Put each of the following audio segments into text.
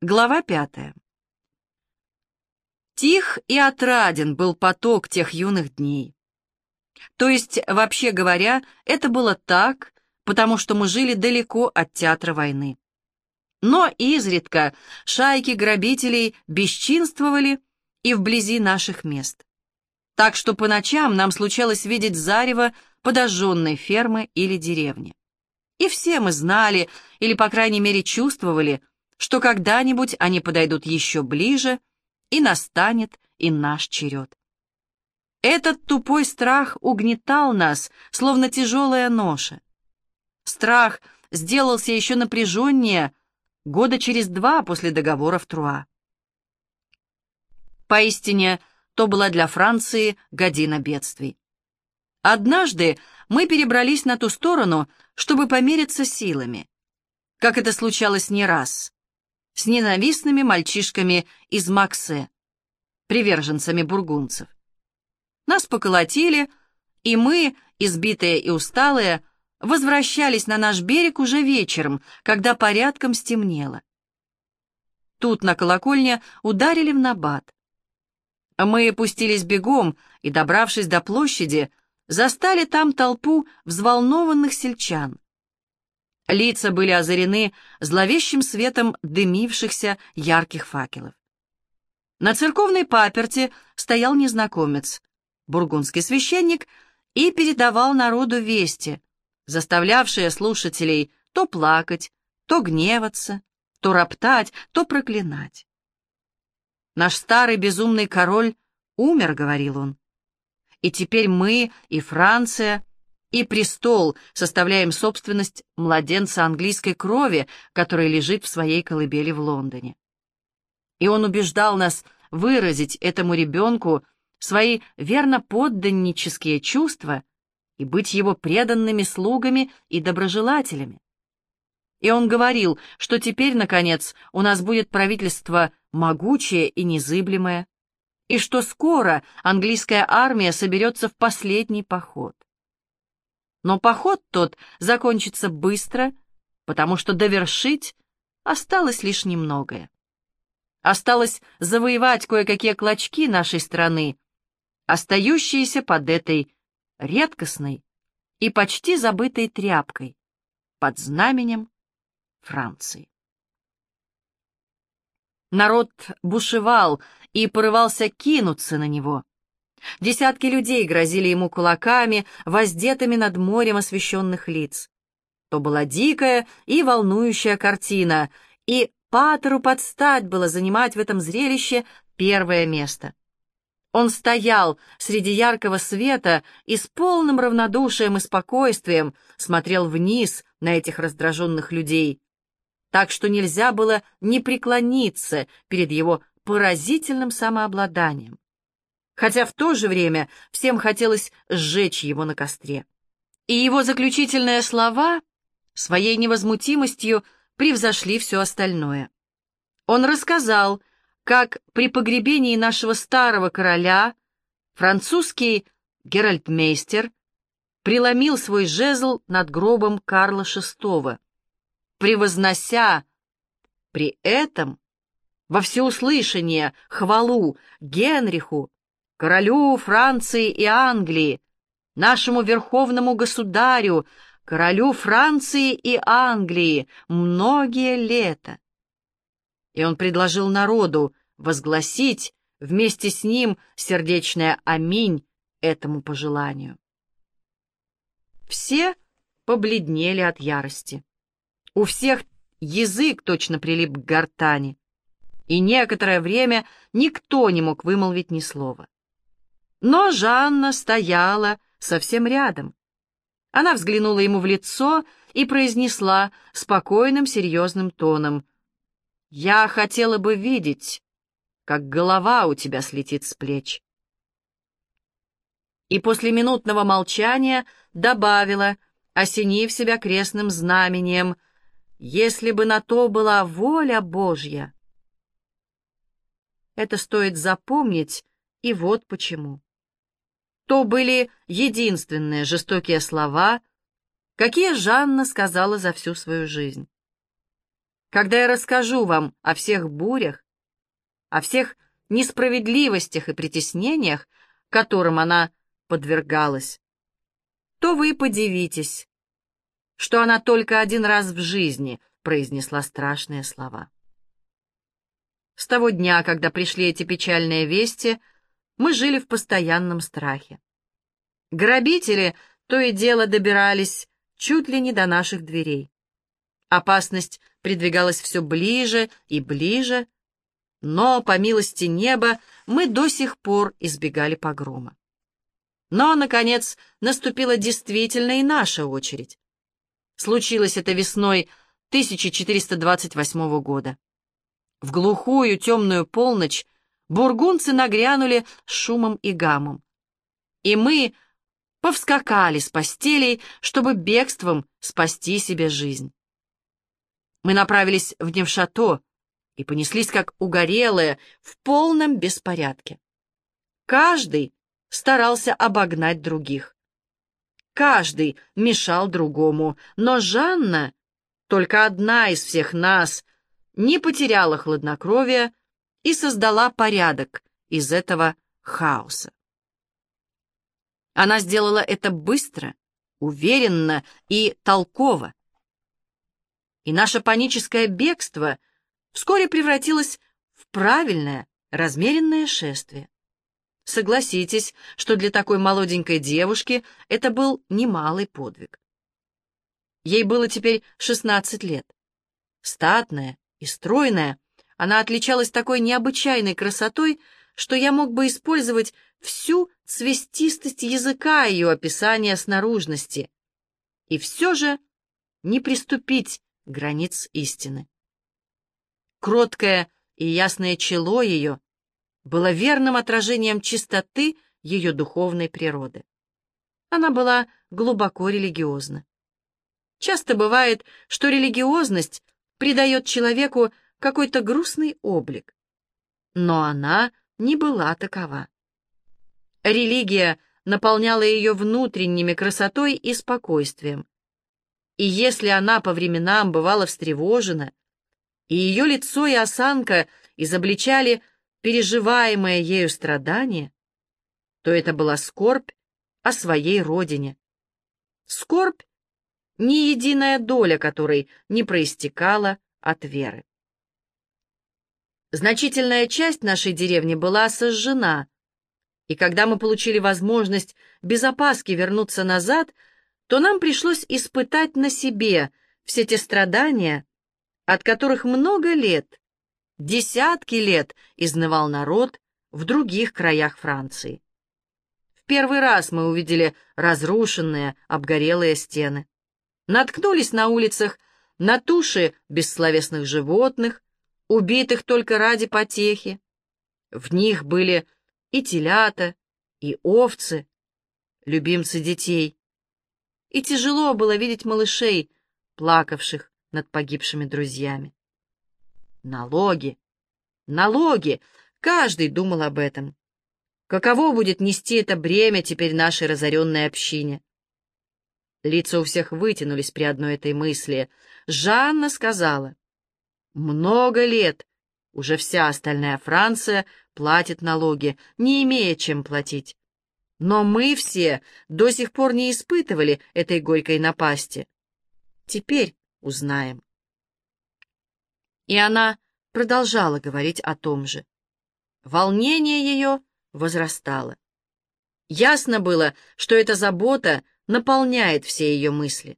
Глава пятая. Тих и отраден был поток тех юных дней. То есть, вообще говоря, это было так, потому что мы жили далеко от театра войны. Но изредка шайки грабителей бесчинствовали и вблизи наших мест. Так что по ночам нам случалось видеть зарево подожженной фермы или деревни. И все мы знали, или, по крайней мере, чувствовали, что когда-нибудь они подойдут еще ближе, и настанет и наш черед. Этот тупой страх угнетал нас, словно тяжелая ноша. Страх сделался еще напряженнее года через два после договора в Труа. Поистине, то была для Франции година бедствий. Однажды мы перебрались на ту сторону, чтобы помериться силами, как это случалось не раз с ненавистными мальчишками из Максе, приверженцами бургунцев. Нас поколотили, и мы, избитые и усталые, возвращались на наш берег уже вечером, когда порядком стемнело. Тут на колокольне ударили в набат. Мы пустились бегом и, добравшись до площади, застали там толпу взволнованных сельчан. Лица были озарены зловещим светом дымившихся ярких факелов. На церковной паперте стоял незнакомец, бургундский священник, и передавал народу вести, заставлявшие слушателей то плакать, то гневаться, то роптать, то проклинать. «Наш старый безумный король умер», — говорил он. «И теперь мы и Франция и престол составляем собственность младенца английской крови, который лежит в своей колыбели в Лондоне. И он убеждал нас выразить этому ребенку свои верно подданнические чувства и быть его преданными слугами и доброжелателями. И он говорил, что теперь, наконец, у нас будет правительство могучее и незыблемое, и что скоро английская армия соберется в последний поход. Но поход тот закончится быстро, потому что довершить осталось лишь немногое. Осталось завоевать кое-какие клочки нашей страны, остающиеся под этой редкостной и почти забытой тряпкой под знаменем Франции. Народ бушевал и порывался кинуться на него. Десятки людей грозили ему кулаками, воздетыми над морем освещенных лиц. То была дикая и волнующая картина, и Патеру подстать было занимать в этом зрелище первое место. Он стоял среди яркого света и с полным равнодушием и спокойствием смотрел вниз на этих раздраженных людей, так что нельзя было не преклониться перед его поразительным самообладанием хотя в то же время всем хотелось сжечь его на костре. И его заключительные слова своей невозмутимостью превзошли все остальное. Он рассказал, как при погребении нашего старого короля французский геральтмейстер преломил свой жезл над гробом Карла VI, превознося при этом во всеуслышание хвалу Генриху королю Франции и Англии, нашему верховному государю, королю Франции и Англии, многие лета. И он предложил народу возгласить вместе с ним сердечное «Аминь» этому пожеланию. Все побледнели от ярости. У всех язык точно прилип к гортани, и некоторое время никто не мог вымолвить ни слова. Но Жанна стояла совсем рядом. Она взглянула ему в лицо и произнесла спокойным, серьезным тоном. «Я хотела бы видеть, как голова у тебя слетит с плеч». И после минутного молчания добавила, осенив себя крестным знамением, «Если бы на то была воля Божья». Это стоит запомнить, и вот почему. То были единственные жестокие слова, какие Жанна сказала за всю свою жизнь. когда я расскажу вам о всех бурях, о всех несправедливостях и притеснениях, которым она подвергалась, то вы подивитесь, что она только один раз в жизни произнесла страшные слова. С того дня, когда пришли эти печальные вести, мы жили в постоянном страхе. Грабители то и дело добирались чуть ли не до наших дверей. Опасность придвигалась все ближе и ближе, но, по милости неба, мы до сих пор избегали погрома. Но, наконец, наступила действительно и наша очередь. Случилось это весной 1428 года. В глухую темную полночь бургунцы нагрянули шумом и гамом. И мы повскакали с постелей, чтобы бегством спасти себе жизнь. Мы направились в Невшато и понеслись, как угорелые, в полном беспорядке. Каждый старался обогнать других. Каждый мешал другому, но Жанна, только одна из всех нас, не потеряла хладнокровия и создала порядок из этого хаоса. Она сделала это быстро, уверенно и толково. И наше паническое бегство вскоре превратилось в правильное, размеренное шествие. Согласитесь, что для такой молоденькой девушки это был немалый подвиг. Ей было теперь 16 лет. Статная и стройная, она отличалась такой необычайной красотой, что я мог бы использовать всю цвестистость языка ее описания снаружности, и все же не приступить границ истины. Кроткое и ясное чело ее было верным отражением чистоты ее духовной природы. Она была глубоко религиозна. Часто бывает, что религиозность придает человеку какой-то грустный облик, но она не была такова. Религия наполняла ее внутренними красотой и спокойствием. И если она по временам бывала встревожена, и ее лицо и осанка изобличали переживаемое ею страдание, то это была скорбь о своей родине. Скорбь, ни единая доля которой не проистекала от веры. Значительная часть нашей деревни была сожжена, и когда мы получили возможность без опаски вернуться назад, то нам пришлось испытать на себе все те страдания, от которых много лет, десятки лет изнывал народ в других краях Франции. В первый раз мы увидели разрушенные, обгорелые стены. Наткнулись на улицах на туши бессловесных животных, убитых только ради потехи. В них были и телята, и овцы, любимцы детей. И тяжело было видеть малышей, плакавших над погибшими друзьями. Налоги, налоги, каждый думал об этом. Каково будет нести это бремя теперь нашей разоренной общине? Лица у всех вытянулись при одной этой мысли. Жанна сказала, «Много лет уже вся остальная Франция платит налоги, не имея чем платить. Но мы все до сих пор не испытывали этой горькой напасти. Теперь узнаем. И она продолжала говорить о том же. Волнение ее возрастало. Ясно было, что эта забота наполняет все ее мысли.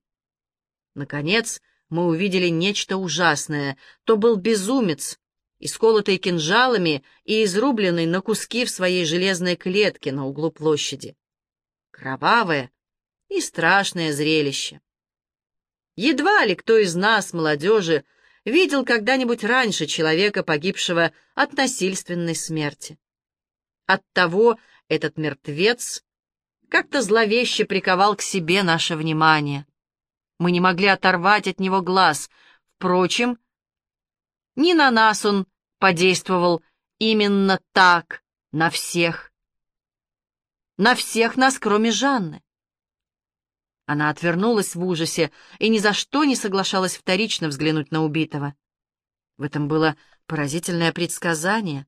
Наконец, мы увидели нечто ужасное. То был безумец, исколотый кинжалами и изрубленный на куски в своей железной клетке на углу площади. Кровавое и страшное зрелище. Едва ли кто из нас, молодежи, видел когда-нибудь раньше человека, погибшего от насильственной смерти. Оттого этот мертвец как-то зловеще приковал к себе наше внимание. Мы не могли оторвать от него глаз. Впрочем, не на нас он подействовал именно так, на всех. На всех нас, кроме Жанны. Она отвернулась в ужасе и ни за что не соглашалась вторично взглянуть на убитого. В этом было поразительное предсказание,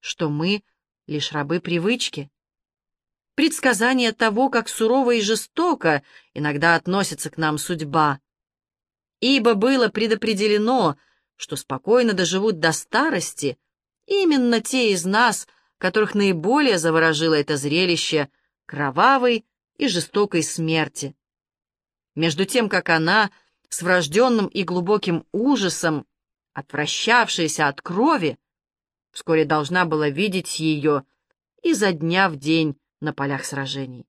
что мы — лишь рабы привычки. Предсказание того, как сурово и жестоко иногда относится к нам судьба. Ибо было предопределено, что спокойно доживут до старости именно те из нас, которых наиболее заворожило это зрелище кровавой и жестокой смерти. Между тем, как она с врожденным и глубоким ужасом отвращавшаяся от крови, вскоре должна была видеть ее изо дня в день на полях сражений.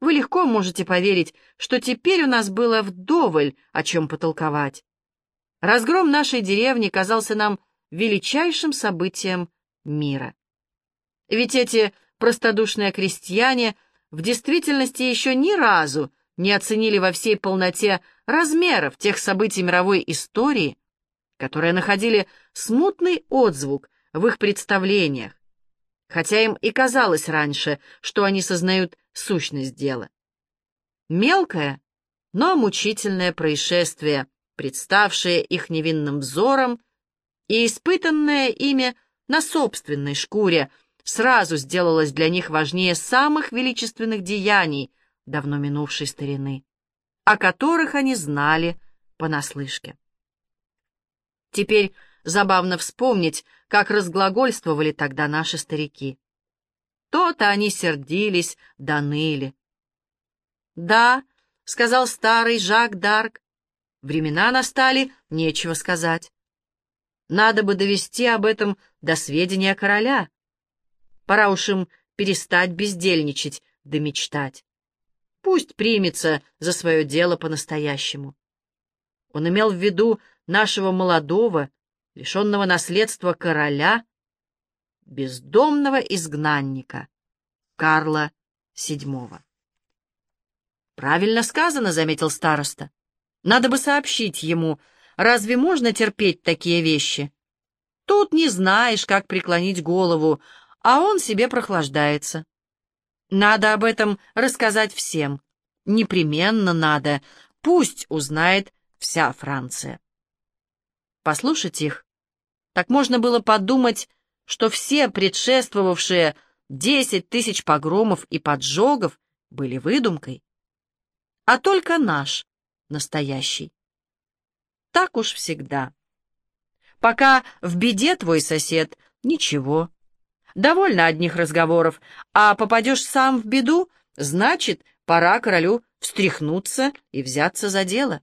Вы легко можете поверить, что теперь у нас было вдоволь о чем потолковать. Разгром нашей деревни казался нам величайшим событием мира. Ведь эти простодушные крестьяне в действительности еще ни разу не оценили во всей полноте размеров тех событий мировой истории, которые находили смутный отзвук в их представлениях, хотя им и казалось раньше, что они сознают сущность дела. Мелкое, но мучительное происшествие, представшее их невинным взором и испытанное ими на собственной шкуре, сразу сделалось для них важнее самых величественных деяний давно минувшей старины, о которых они знали понаслышке. Теперь забавно вспомнить, как разглагольствовали тогда наши старики. То-то они сердились да ныли. «Да», — сказал старый Жак Дарк, — «времена настали, нечего сказать. Надо бы довести об этом до сведения короля. Пора уж им перестать бездельничать да мечтать. Пусть примется за свое дело по-настоящему». Он имел в виду нашего молодого, лишенного наследства короля, бездомного изгнанника Карла VII. «Правильно сказано», — заметил староста. «Надо бы сообщить ему, разве можно терпеть такие вещи? Тут не знаешь, как преклонить голову, а он себе прохлаждается. Надо об этом рассказать всем. Непременно надо. Пусть узнает вся Франция. Послушать их, так можно было подумать, что все предшествовавшие десять тысяч погромов и поджогов были выдумкой, а только наш, настоящий. Так уж всегда. Пока в беде твой сосед, ничего. Довольно одних разговоров, а попадешь сам в беду, значит, пора королю встряхнуться и взяться за дело.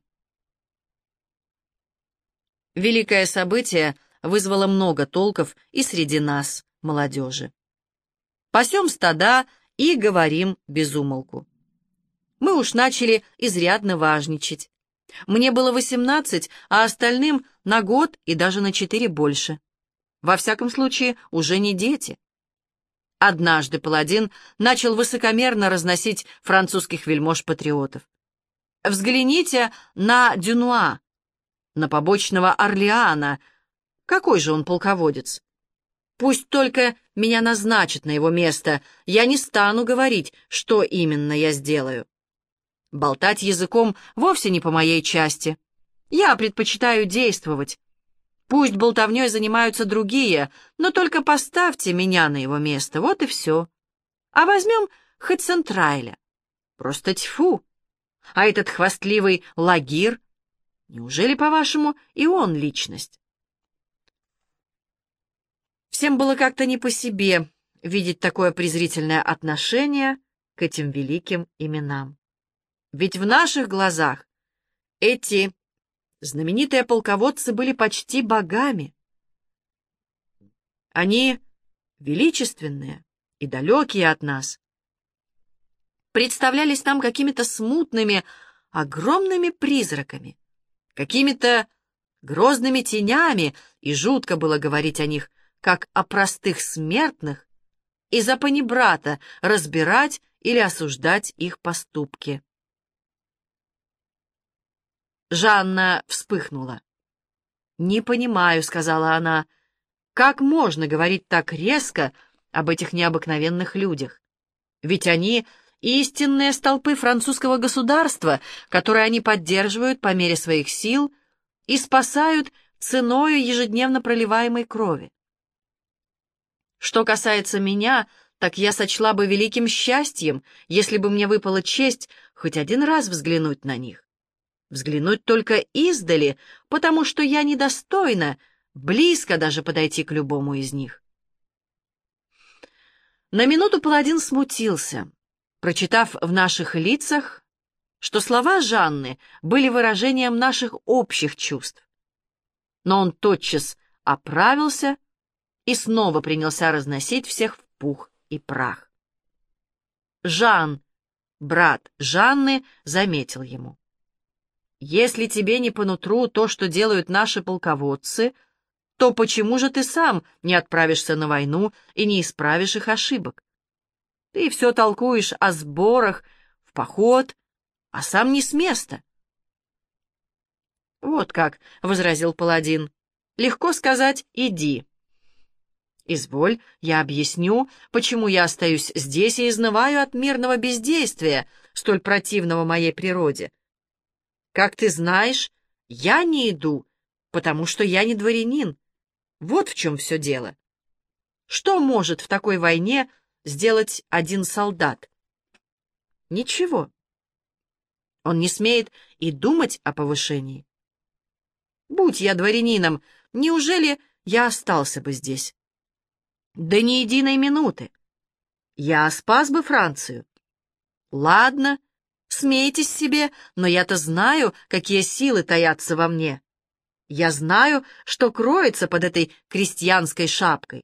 Великое событие вызвало много толков и среди нас, молодежи. Пасем стада и говорим без умолку. Мы уж начали изрядно важничать. Мне было восемнадцать, а остальным на год и даже на четыре больше. Во всяком случае, уже не дети. Однажды паладин начал высокомерно разносить французских вельмож-патриотов. Взгляните на Дюнуа, на побочного Орлеана. Какой же он полководец? Пусть только меня назначат на его место, я не стану говорить, что именно я сделаю. Болтать языком вовсе не по моей части. Я предпочитаю действовать. Пусть болтовней занимаются другие, но только поставьте меня на его место, вот и все. А возьмем хоть Центрайля. Просто тьфу. А этот хвастливый Лагир Неужели, по-вашему, и он личность? Всем было как-то не по себе видеть такое презрительное отношение к этим великим именам. Ведь в наших глазах эти знаменитые полководцы были почти богами. Они величественные и далекие от нас. Представлялись нам какими-то смутными, огромными призраками какими-то грозными тенями, и жутко было говорить о них, как о простых смертных, и за панибрата разбирать или осуждать их поступки. Жанна вспыхнула. «Не понимаю», — сказала она, — «как можно говорить так резко об этих необыкновенных людях? Ведь они истинные столпы французского государства, которые они поддерживают по мере своих сил и спасают ценою ежедневно проливаемой крови. Что касается меня, так я сочла бы великим счастьем, если бы мне выпала честь хоть один раз взглянуть на них. Взглянуть только издали, потому что я недостойна близко даже подойти к любому из них. На минуту паладин смутился, прочитав в наших лицах, что слова Жанны были выражением наших общих чувств. Но он тотчас оправился и снова принялся разносить всех в пух и прах. Жан, брат Жанны, заметил ему. «Если тебе не по нутру то, что делают наши полководцы, то почему же ты сам не отправишься на войну и не исправишь их ошибок? Ты все толкуешь о сборах, в поход, а сам не с места. «Вот как», — возразил паладин, — «легко сказать «иди». «Изволь, я объясню, почему я остаюсь здесь и изнываю от мирного бездействия, столь противного моей природе. Как ты знаешь, я не иду, потому что я не дворянин. Вот в чем все дело. Что может в такой войне сделать один солдат? Ничего. Он не смеет и думать о повышении. Будь я дворянином, неужели я остался бы здесь? Да ни единой минуты. Я спас бы Францию. Ладно, смейтесь себе, но я-то знаю, какие силы таятся во мне. Я знаю, что кроется под этой крестьянской шапкой.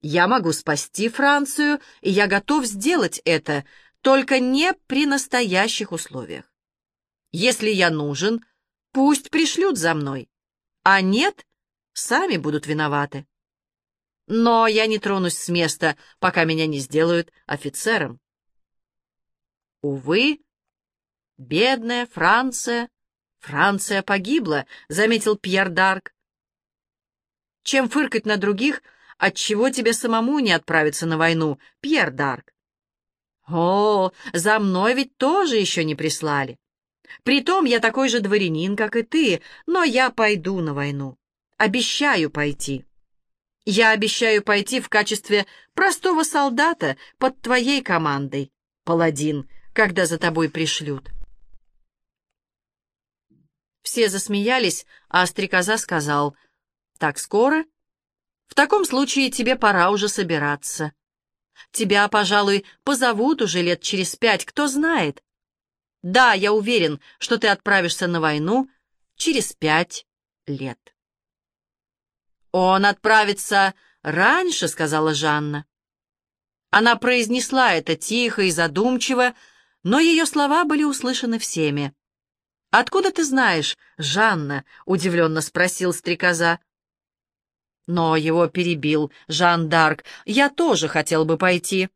Я могу спасти Францию, и я готов сделать это, только не при настоящих условиях. Если я нужен, пусть пришлют за мной, а нет, сами будут виноваты. Но я не тронусь с места, пока меня не сделают офицером. Увы, бедная Франция, Франция погибла, заметил Пьер Дарк. Чем фыркать на других, отчего тебе самому не отправиться на войну, Пьер Дарк? О, за мной ведь тоже еще не прислали. Притом я такой же дворянин, как и ты, но я пойду на войну. Обещаю пойти. Я обещаю пойти в качестве простого солдата под твоей командой, паладин, когда за тобой пришлют. Все засмеялись, а стрекоза сказал, «Так скоро? В таком случае тебе пора уже собираться. Тебя, пожалуй, позовут уже лет через пять, кто знает. Да, я уверен, что ты отправишься на войну через пять лет. Он отправится раньше, сказала Жанна. Она произнесла это тихо и задумчиво, но ее слова были услышаны всеми. «Откуда ты знаешь, Жанна?» — удивленно спросил стрекоза. Но его перебил Жан Дарк. «Я тоже хотел бы пойти».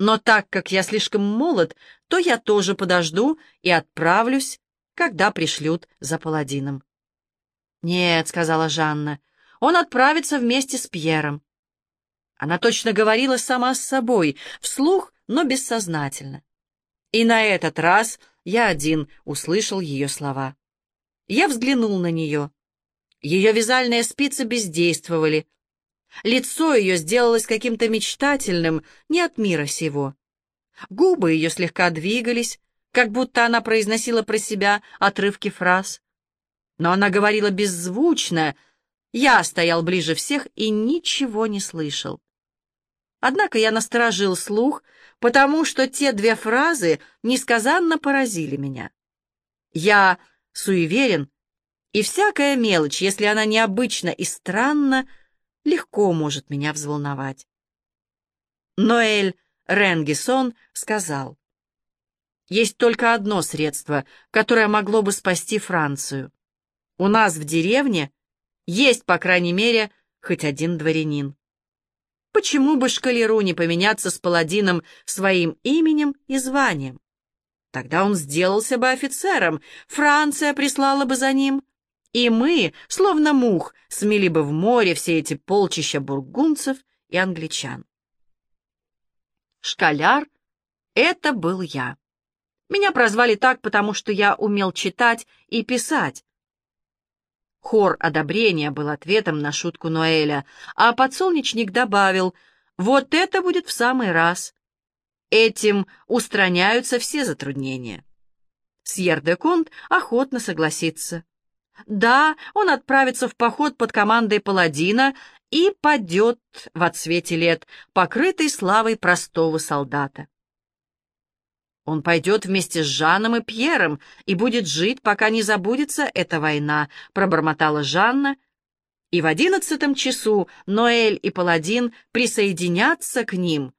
Но так как я слишком молод, то я тоже подожду и отправлюсь, когда пришлют за паладином. «Нет», — сказала Жанна, — «он отправится вместе с Пьером». Она точно говорила сама с собой, вслух, но бессознательно. И на этот раз я один услышал ее слова. Я взглянул на нее. Ее вязальные спицы бездействовали, Лицо ее сделалось каким-то мечтательным, не от мира сего. Губы ее слегка двигались, как будто она произносила про себя отрывки фраз. Но она говорила беззвучно. Я стоял ближе всех и ничего не слышал. Однако я насторожил слух, потому что те две фразы несказанно поразили меня. Я суеверен, и всякая мелочь, если она необычна и странна, легко может меня взволновать. Ноэль Ренгисон сказал, «Есть только одно средство, которое могло бы спасти Францию. У нас в деревне есть, по крайней мере, хоть один дворянин. Почему бы шкалеру не поменяться с паладином своим именем и званием? Тогда он сделался бы офицером, Франция прислала бы за ним, и мы, словно мух, смели бы в море все эти полчища бургунцев и англичан. Школяр — это был я. Меня прозвали так, потому что я умел читать и писать. Хор одобрения был ответом на шутку Ноэля, а подсолнечник добавил, «Вот это будет в самый раз. Этим устраняются все затруднения». Сьер-де-Конт охотно согласится. Да, он отправится в поход под командой паладина и падет в отсвете лет, покрытый славой простого солдата. Он пойдет вместе с Жанном и Пьером и будет жить, пока не забудется эта война, пробормотала Жанна. И в одиннадцатом часу Ноэль и Паладин присоединятся к ним,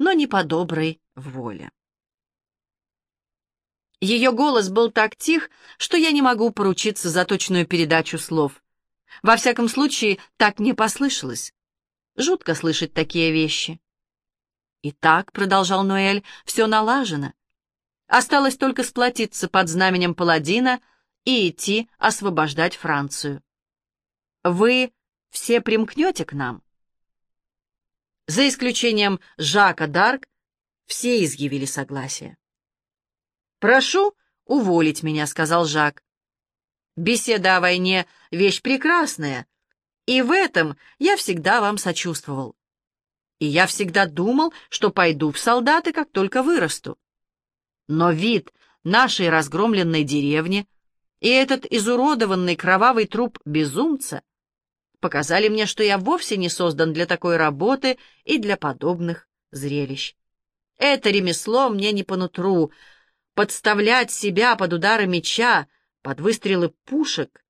но не по доброй воле. Ее голос был так тих, что я не могу поручиться за точную передачу слов. Во всяком случае, так не послышалось. Жутко слышать такие вещи. «Итак», — продолжал Ноэль, — «все налажено. Осталось только сплотиться под знаменем паладина и идти освобождать Францию. Вы все примкнете к нам?» За исключением Жака Дарк, все изъявили согласие. «Прошу уволить меня», — сказал Жак. «Беседа о войне — вещь прекрасная, и в этом я всегда вам сочувствовал. И я всегда думал, что пойду в солдаты, как только вырасту. Но вид нашей разгромленной деревни и этот изуродованный кровавый труп безумца показали мне, что я вовсе не создан для такой работы и для подобных зрелищ. Это ремесло мне не по нутру, подставлять себя под удары меча, под выстрелы пушек,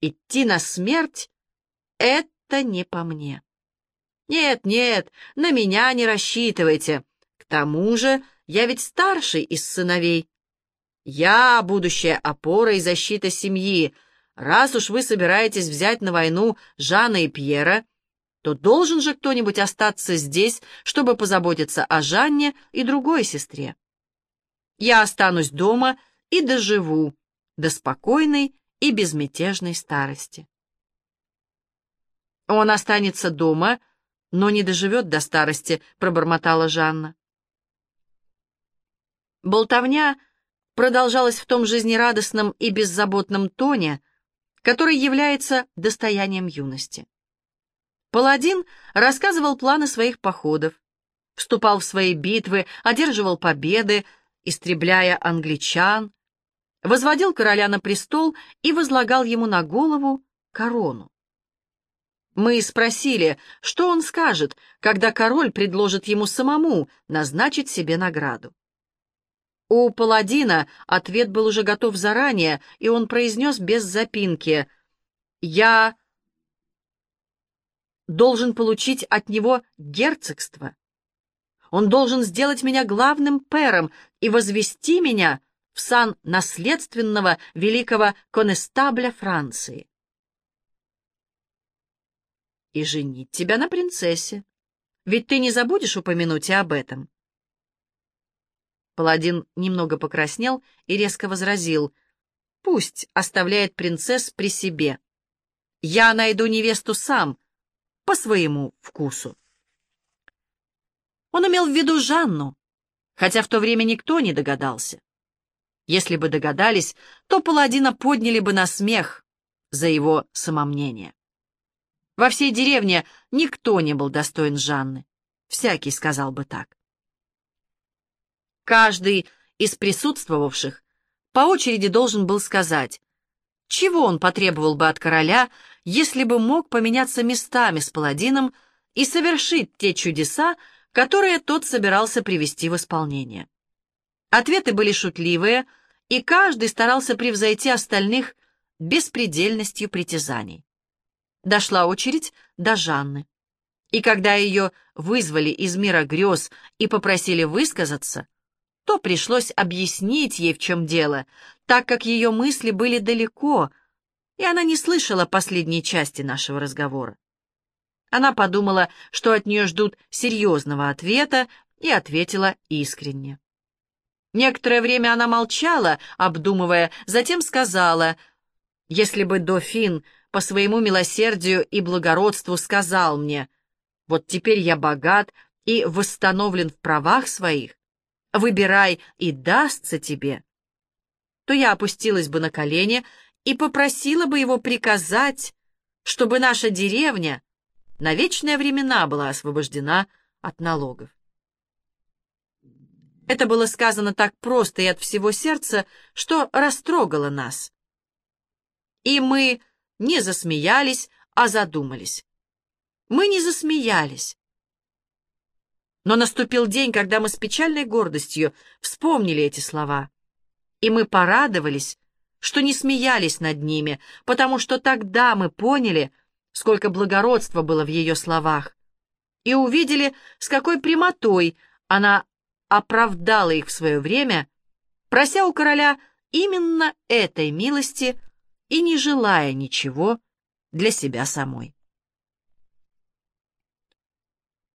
идти на смерть — это не по мне. Нет, нет, на меня не рассчитывайте. К тому же я ведь старший из сыновей. Я — будущая опора и защита семьи. Раз уж вы собираетесь взять на войну Жана и Пьера, то должен же кто-нибудь остаться здесь, чтобы позаботиться о Жанне и другой сестре. Я останусь дома и доживу до спокойной и безмятежной старости. Он останется дома, но не доживет до старости, пробормотала Жанна. Болтовня продолжалась в том жизнерадостном и беззаботном тоне, который является достоянием юности. Паладин рассказывал планы своих походов, вступал в свои битвы, одерживал победы, истребляя англичан, возводил короля на престол и возлагал ему на голову корону. Мы спросили, что он скажет, когда король предложит ему самому назначить себе награду. У паладина ответ был уже готов заранее, и он произнес без запинки «Я должен получить от него герцогство». Он должен сделать меня главным пэром и возвести меня в сан наследственного великого конестабля Франции. И женить тебя на принцессе. Ведь ты не забудешь упомянуть и об этом. Паладин немного покраснел и резко возразил. Пусть оставляет принцесс при себе. Я найду невесту сам, по своему вкусу. Он имел в виду Жанну, хотя в то время никто не догадался. Если бы догадались, то паладина подняли бы на смех за его самомнение. Во всей деревне никто не был достоин Жанны. Всякий сказал бы так. Каждый из присутствовавших по очереди должен был сказать, чего он потребовал бы от короля, если бы мог поменяться местами с паладином и совершить те чудеса, которые тот собирался привести в исполнение. Ответы были шутливые, и каждый старался превзойти остальных беспредельностью притязаний. Дошла очередь до Жанны. И когда ее вызвали из мира грез и попросили высказаться, то пришлось объяснить ей, в чем дело, так как ее мысли были далеко, и она не слышала последней части нашего разговора. Она подумала, что от нее ждут серьезного ответа, и ответила искренне. Некоторое время она молчала, обдумывая, затем сказала, «Если бы дофин по своему милосердию и благородству сказал мне, вот теперь я богат и восстановлен в правах своих, выбирай и дастся тебе, то я опустилась бы на колени и попросила бы его приказать, чтобы наша деревня на вечные времена была освобождена от налогов. Это было сказано так просто и от всего сердца, что растрогало нас. И мы не засмеялись, а задумались. Мы не засмеялись. Но наступил день, когда мы с печальной гордостью вспомнили эти слова. И мы порадовались, что не смеялись над ними, потому что тогда мы поняли, сколько благородства было в ее словах, и увидели, с какой прямотой она оправдала их в свое время, прося у короля именно этой милости и не желая ничего для себя самой.